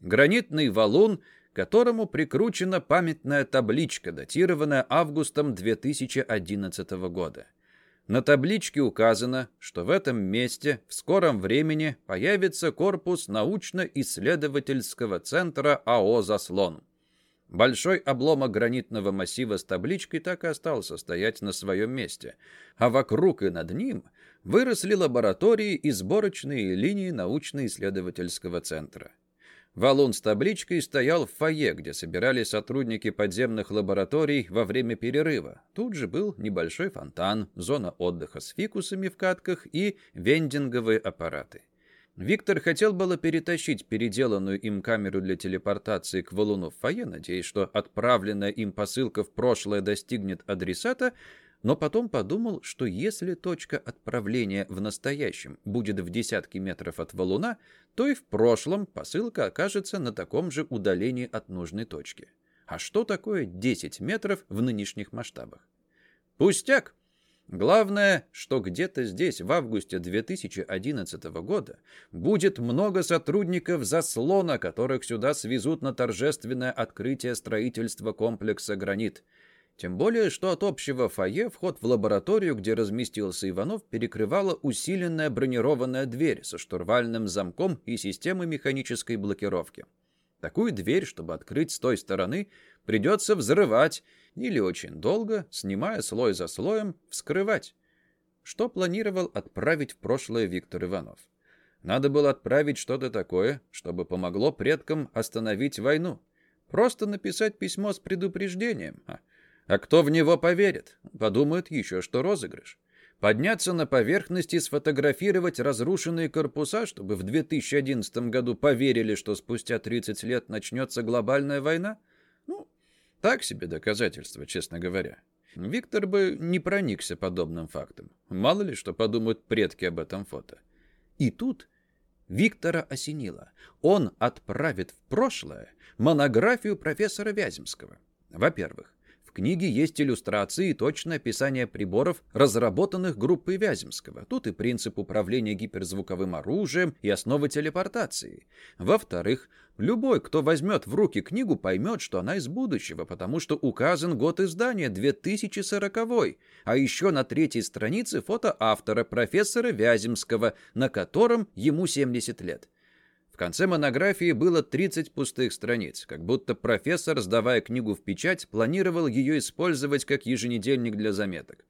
Гранитный валун, к которому прикручена памятная табличка, датированная августом 2011 года. На табличке указано, что в этом месте в скором времени появится корпус научно-исследовательского центра АО «Заслон». Большой обломок гранитного массива с табличкой так и остался стоять на своем месте, а вокруг и над ним выросли лаборатории и сборочные линии научно-исследовательского центра. Валун с табличкой стоял в фойе, где собирались сотрудники подземных лабораторий во время перерыва. Тут же был небольшой фонтан, зона отдыха с фикусами в катках и вендинговые аппараты. Виктор хотел было перетащить переделанную им камеру для телепортации к валуну в фойе, надеясь, что отправленная им посылка в прошлое достигнет адресата, но потом подумал, что если точка отправления в настоящем будет в десятки метров от валуна, то и в прошлом посылка окажется на таком же удалении от нужной точки. А что такое 10 метров в нынешних масштабах? Пустяк! Главное, что где-то здесь в августе 2011 года будет много сотрудников заслона, которых сюда свезут на торжественное открытие строительства комплекса «Гранит». Тем более, что от общего фойе вход в лабораторию, где разместился Иванов, перекрывала усиленная бронированная дверь со штурвальным замком и системой механической блокировки. Такую дверь, чтобы открыть с той стороны, придется взрывать или очень долго, снимая слой за слоем, вскрывать. Что планировал отправить в прошлое Виктор Иванов? Надо было отправить что-то такое, чтобы помогло предкам остановить войну. Просто написать письмо с предупреждением. А, а кто в него поверит? Подумают еще, что розыгрыш. Подняться на поверхность и сфотографировать разрушенные корпуса, чтобы в 2011 году поверили, что спустя 30 лет начнется глобальная война? Ну, так себе доказательство, честно говоря. Виктор бы не проникся подобным фактом. Мало ли, что подумают предки об этом фото. И тут Виктора осенило. Он отправит в прошлое монографию профессора Вяземского. Во-первых, книге есть иллюстрации и точное описание приборов, разработанных группой Вяземского. Тут и принцип управления гиперзвуковым оружием, и основы телепортации. Во-вторых, Любой, кто возьмет в руки книгу, поймет, что она из будущего, потому что указан год издания 2040 а еще на третьей странице фото автора, профессора Вяземского, на котором ему 70 лет. Конце монографии было 30 пустых страниц, как будто профессор, сдавая книгу в печать, планировал ее использовать как еженедельник для заметок.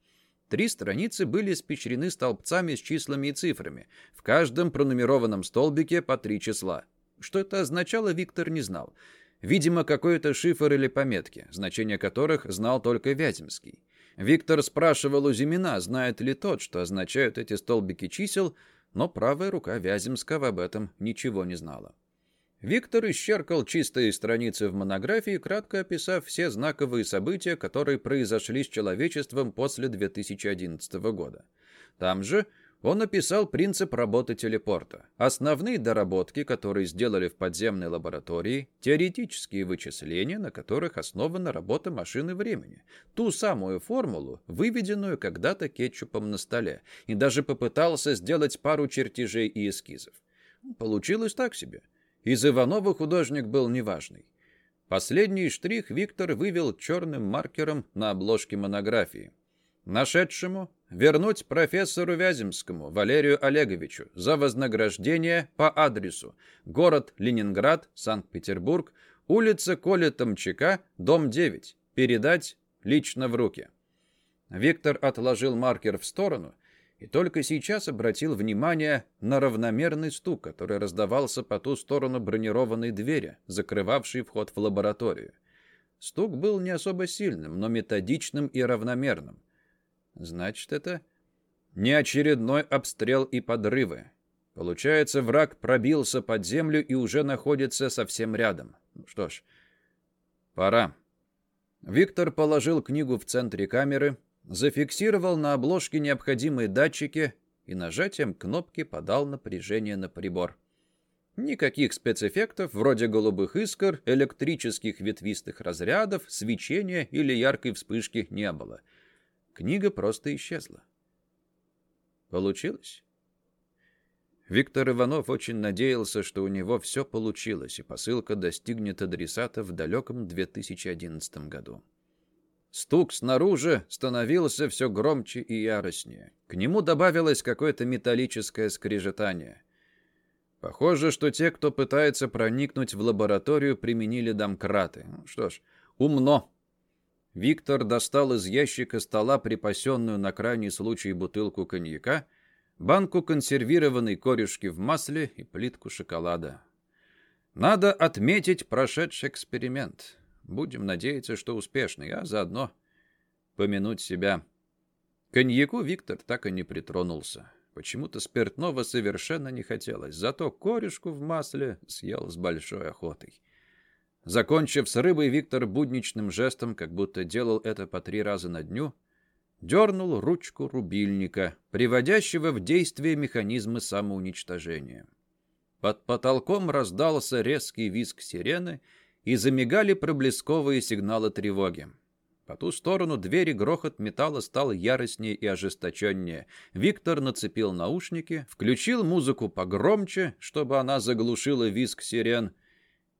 Три страницы были испещрены столбцами с числами и цифрами, в каждом пронумерованном столбике по три числа. Что это означало, Виктор не знал. Видимо, какой-то шифр или пометки, значение которых знал только Вяземский. Виктор спрашивал у Зимина, знает ли тот, что означают эти столбики чисел, но правая рука Вяземского об этом ничего не знала. Виктор исчеркал чистые страницы в монографии, кратко описав все знаковые события, которые произошли с человечеством после 2011 года. Там же он описал принцип работы телепорта, основные доработки, которые сделали в подземной лаборатории, теоретические вычисления, на которых основана работа машины времени, ту самую формулу, выведенную когда-то кетчупом на столе, и даже попытался сделать пару чертежей и эскизов. Получилось так себе. Из Иванова художник был неважный. Последний штрих Виктор вывел черным маркером на обложке монографии. Нашедшему вернуть профессору Вяземскому Валерию Олеговичу за вознаграждение по адресу город Ленинград, Санкт-Петербург, улица Коля Томчака, дом 9. Передать лично в руки. Виктор отложил маркер в сторону и только сейчас обратил внимание на равномерный стук, который раздавался по ту сторону бронированной двери, закрывавшей вход в лабораторию. Стук был не особо сильным, но методичным и равномерным. Значит, это не очередной обстрел и подрывы. Получается, враг пробился под землю и уже находится совсем рядом. Ну что ж, пора. Виктор положил книгу в центре камеры, зафиксировал на обложке необходимые датчики и нажатием кнопки подал напряжение на прибор. Никаких спецэффектов, вроде голубых искр, электрических ветвистых разрядов, свечения или яркой вспышки не было. Книга просто исчезла. Получилось? Виктор Иванов очень надеялся, что у него все получилось, и посылка достигнет адресата в далеком 2011 году. Стук снаружи становился все громче и яростнее. К нему добавилось какое-то металлическое скрежетание. Похоже, что те, кто пытается проникнуть в лабораторию, применили домкраты. Ну, что ж, умно. Виктор достал из ящика стола припасенную на крайний случай бутылку коньяка, банку консервированной корешки в масле и плитку шоколада. Надо отметить прошедший эксперимент. Будем надеяться, что успешный, а заодно помянуть себя. Коньяку Виктор так и не притронулся. Почему-то спиртного совершенно не хотелось, зато корешку в масле съел с большой охотой. Закончив с рыбой, Виктор будничным жестом, как будто делал это по три раза на дню, дернул ручку рубильника, приводящего в действие механизмы самоуничтожения. Под потолком раздался резкий визг сирены — и замигали проблесковые сигналы тревоги. По ту сторону двери грохот металла стал яростнее и ожесточеннее. Виктор нацепил наушники, включил музыку погромче, чтобы она заглушила визг сирен,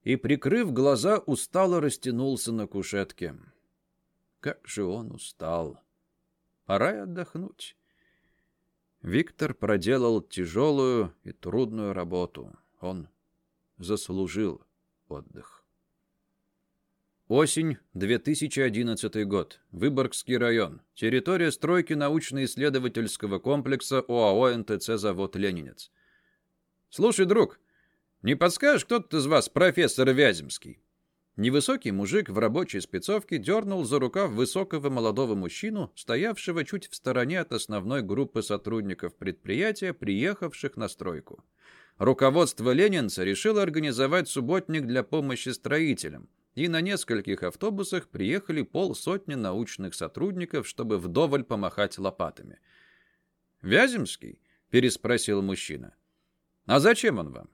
и, прикрыв глаза, устало растянулся на кушетке. Как же он устал! Пора и отдохнуть. Виктор проделал тяжелую и трудную работу. Он заслужил отдых. Осень, 2011 год. Выборгский район. Территория стройки научно-исследовательского комплекса ОАО НТЦ «Завод Ленинец». «Слушай, друг, не подскажешь, кто тут из вас профессор Вяземский?» Невысокий мужик в рабочей спецовке дернул за рукав высокого молодого мужчину, стоявшего чуть в стороне от основной группы сотрудников предприятия, приехавших на стройку. Руководство Ленинца решило организовать субботник для помощи строителям, и на нескольких автобусах приехали полсотни научных сотрудников, чтобы вдоволь помахать лопатами. «Вяземский?» — переспросил мужчина. «А зачем он вам?»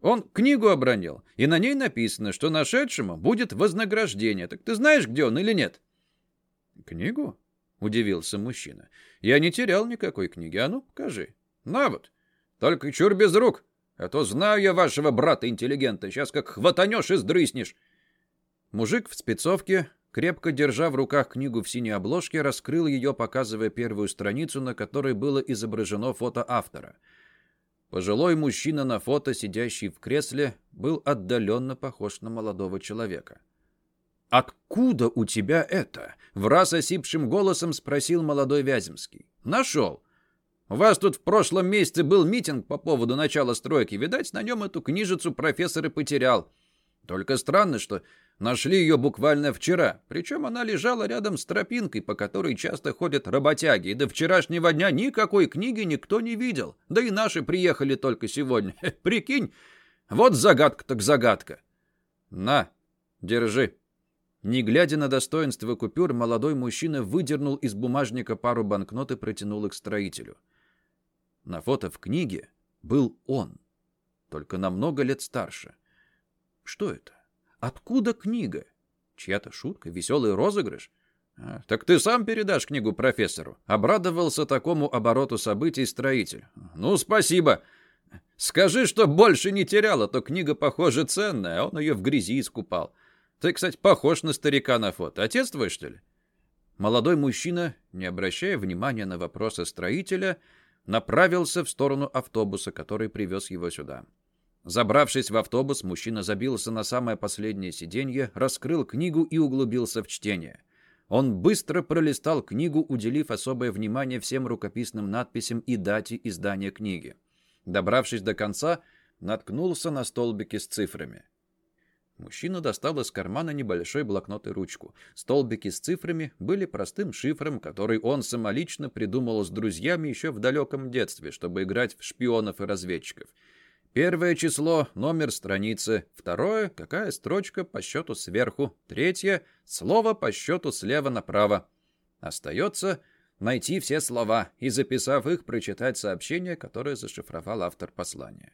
«Он книгу обронил, и на ней написано, что нашедшему будет вознаграждение. Так ты знаешь, где он или нет?» «Книгу?» — удивился мужчина. «Я не терял никакой книги. А ну, покажи. На вот. Только чур без рук, А то знаю я вашего брата-интеллигента. Сейчас как хватанешь и сдрыснешь. Мужик в спецовке, крепко держа в руках книгу в синей обложке, раскрыл ее, показывая первую страницу, на которой было изображено фото автора. Пожилой мужчина на фото, сидящий в кресле, был отдаленно похож на молодого человека. «Откуда у тебя это?» — в раз осипшим голосом спросил молодой Вяземский. «Нашел. У вас тут в прошлом месяце был митинг по поводу начала стройки. Видать, на нем эту книжицу профессор и потерял. Только странно, что нашли ее буквально вчера. Причем она лежала рядом с тропинкой, по которой часто ходят работяги. И до вчерашнего дня никакой книги никто не видел. Да и наши приехали только сегодня. Прикинь, вот загадка так загадка. На, держи. Не глядя на достоинство купюр, молодой мужчина выдернул из бумажника пару банкнот и протянул их строителю. На фото в книге был он, только намного лет старше. Что это? Откуда книга? Чья-то шутка, веселый розыгрыш? А, так ты сам передашь книгу профессору. Обрадовался такому обороту событий строитель. Ну, спасибо. Скажи, что больше не терял, а то книга, похоже, ценная, а он ее в грязи искупал. Ты, кстати, похож на старика на фото. Отец твой, что ли? Молодой мужчина, не обращая внимания на вопросы строителя, направился в сторону автобуса, который привез его сюда. Забравшись в автобус, мужчина забился на самое последнее сиденье, раскрыл книгу и углубился в чтение. Он быстро пролистал книгу, уделив особое внимание всем рукописным надписям и дате издания книги. Добравшись до конца, наткнулся на столбики с цифрами. Мужчина достал из кармана небольшой блокнот и ручку. Столбики с цифрами были простым шифром, который он самолично придумал с друзьями еще в далеком детстве, чтобы играть в шпионов и разведчиков. Первое число — номер страницы. Второе — какая строчка по счету сверху. Третье — слово по счету слева направо. Остается найти все слова и, записав их, прочитать сообщение, которое зашифровал автор послания.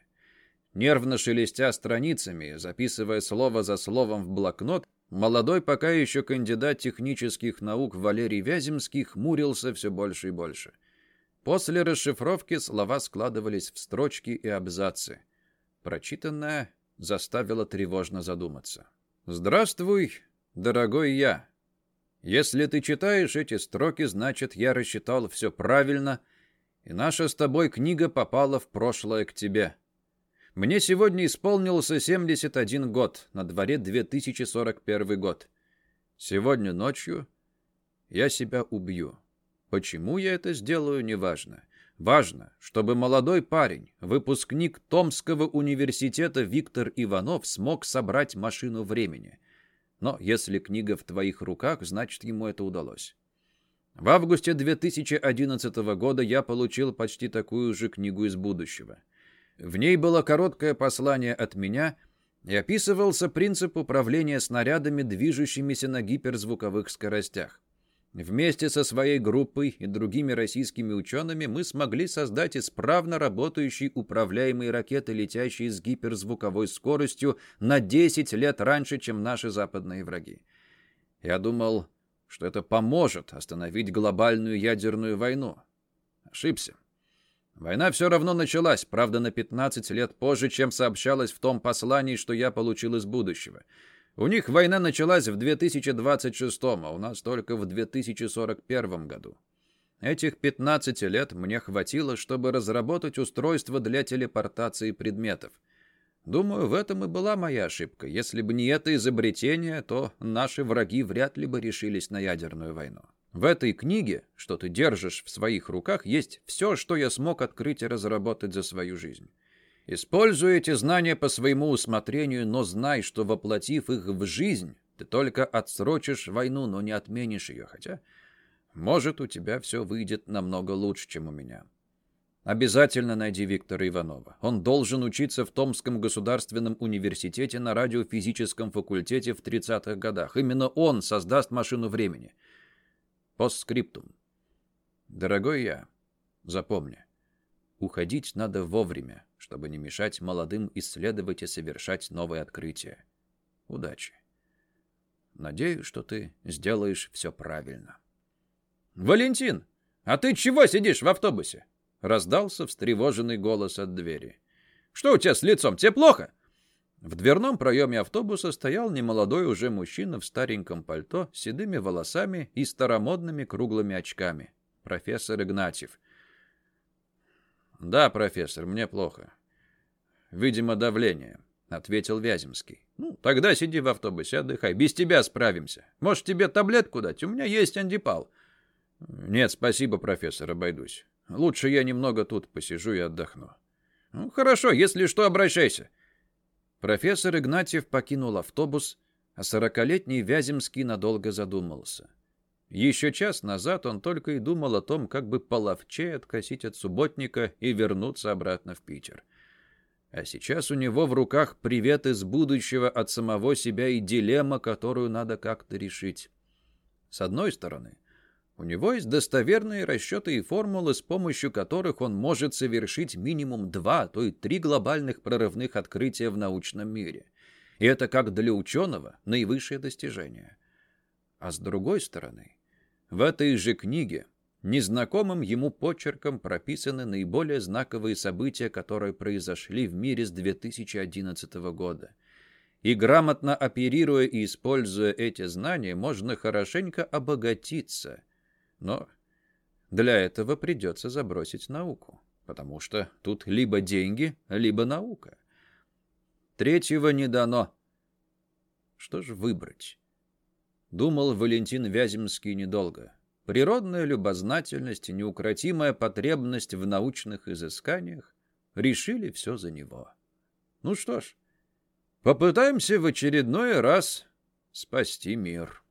Нервно шелестя страницами, записывая слово за словом в блокнот, молодой пока еще кандидат технических наук Валерий Вяземский хмурился все больше и больше. После расшифровки слова складывались в строчки и абзацы. Прочитанное заставило тревожно задуматься. «Здравствуй, дорогой я. Если ты читаешь эти строки, значит, я рассчитал все правильно, и наша с тобой книга попала в прошлое к тебе». Мне сегодня исполнился 71 год, на дворе 2041 год. Сегодня ночью я себя убью. Почему я это сделаю, неважно. Важно, чтобы молодой парень, выпускник Томского университета Виктор Иванов смог собрать машину времени. Но если книга в твоих руках, значит, ему это удалось. В августе 2011 года я получил почти такую же книгу из будущего — в ней было короткое послание от меня и описывался принцип управления снарядами, движущимися на гиперзвуковых скоростях. Вместе со своей группой и другими российскими учеными мы смогли создать исправно работающие управляемые ракеты, летящие с гиперзвуковой скоростью на 10 лет раньше, чем наши западные враги. Я думал, что это поможет остановить глобальную ядерную войну. Ошибся. Война все равно началась, правда, на 15 лет позже, чем сообщалось в том послании, что я получил из будущего. У них война началась в 2026, а у нас только в 2041 году. Этих 15 лет мне хватило, чтобы разработать устройство для телепортации предметов. Думаю, в этом и была моя ошибка. Если бы не это изобретение, то наши враги вряд ли бы решились на ядерную войну. В этой книге, что ты держишь в своих руках, есть все, что я смог открыть и разработать за свою жизнь. Используй эти знания по своему усмотрению, но знай, что воплотив их в жизнь, ты только отсрочишь войну, но не отменишь ее, хотя, может, у тебя все выйдет намного лучше, чем у меня. Обязательно найди Виктора Иванова. Он должен учиться в Томском государственном университете на радиофизическом факультете в 30-х годах. Именно он создаст машину времени — Постскриптум. Дорогой я, запомни, уходить надо вовремя, чтобы не мешать молодым исследовать и совершать новые открытия. Удачи. Надеюсь, что ты сделаешь все правильно. «Валентин, а ты чего сидишь в автобусе?» Раздался встревоженный голос от двери. Что у тебя с лицом? Тебе плохо?» В дверном проеме автобуса стоял немолодой уже мужчина в стареньком пальто с седыми волосами и старомодными круглыми очками. Профессор Игнатьев. «Да, профессор, мне плохо. Видимо, давление», — ответил Вяземский. «Ну, тогда сиди в автобусе, отдыхай. Без тебя справимся. Может, тебе таблетку дать? У меня есть антипал». «Нет, спасибо, профессор, обойдусь. Лучше я немного тут посижу и отдохну». «Ну, хорошо, если что, обращайся». Профессор Игнатьев покинул автобус, а сорокалетний Вяземский надолго задумался. Еще час назад он только и думал о том, как бы половче откосить от субботника и вернуться обратно в Питер. А сейчас у него в руках привет из будущего от самого себя и дилемма, которую надо как-то решить. С одной стороны, у него есть достоверные расчеты и формулы, с помощью которых он может совершить минимум два, а то и три глобальных прорывных открытия в научном мире. И это как для ученого наивысшее достижение. А с другой стороны, в этой же книге незнакомым ему почерком прописаны наиболее знаковые события, которые произошли в мире с 2011 года. И грамотно оперируя и используя эти знания, можно хорошенько обогатиться – но для этого придется забросить науку, потому что тут либо деньги, либо наука. Третьего не дано. Что же выбрать? Думал Валентин Вяземский недолго. Природная любознательность и неукротимая потребность в научных изысканиях решили все за него. Ну что ж, попытаемся в очередной раз спасти мир.